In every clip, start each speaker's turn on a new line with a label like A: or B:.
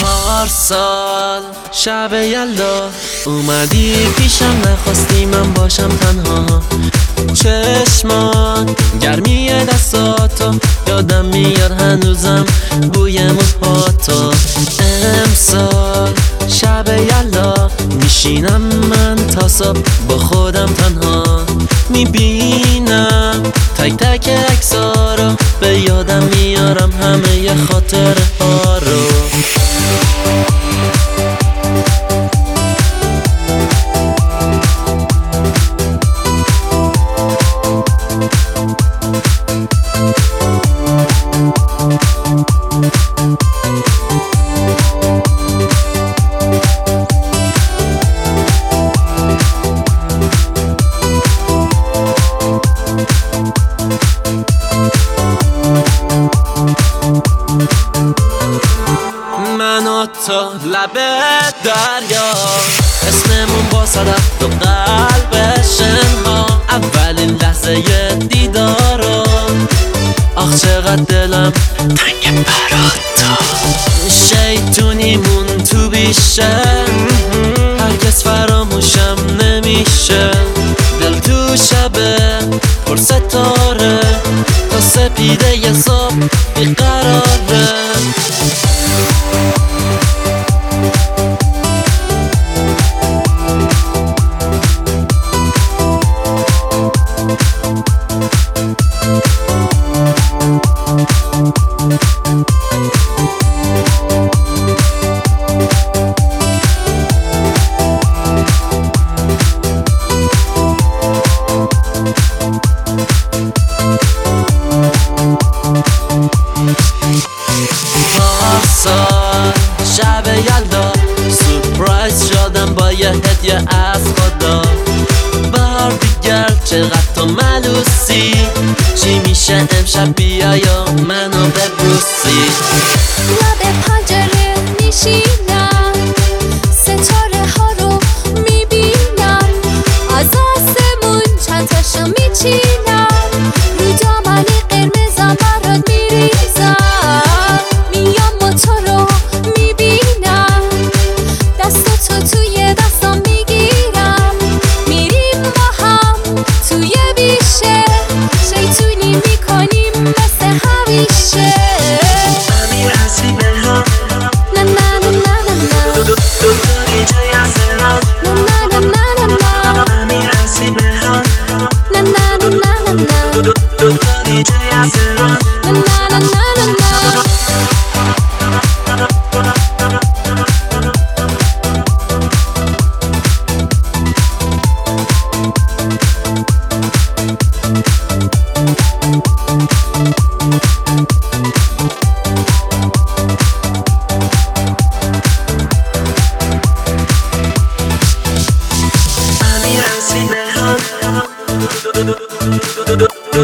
A: پارسال شب یلا اومدی پیشم نخواستی من باشم تنها. چشمان. گرمی دستاتو یادم میاد هنوزم بوی موهاتو. امسال شب یلا میشینم من تا صبح با خودم تنها. می‌بینم تک تک اکسا رو به یادم میارم. همه خاطر تو لب دریا. اسممون با صدف و قلب شنها اولین لحظه دیدارو. آخ چقدر دلم تنگ برات تو شیطونیمون تو بیشه. هرگز فراموشم نمیشه. دل تو شبه پر ستاره. تا سپیده یه صبح بیقراره. شب یلدا. سپرایز شدم با یه هدیه از خدا. بار دیگر چقدر تو ملوسی؟ چی میشه امشب بیا یا منو ببوسی
B: لب پنجره میشینم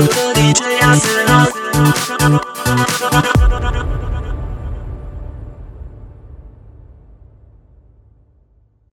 C: Thank.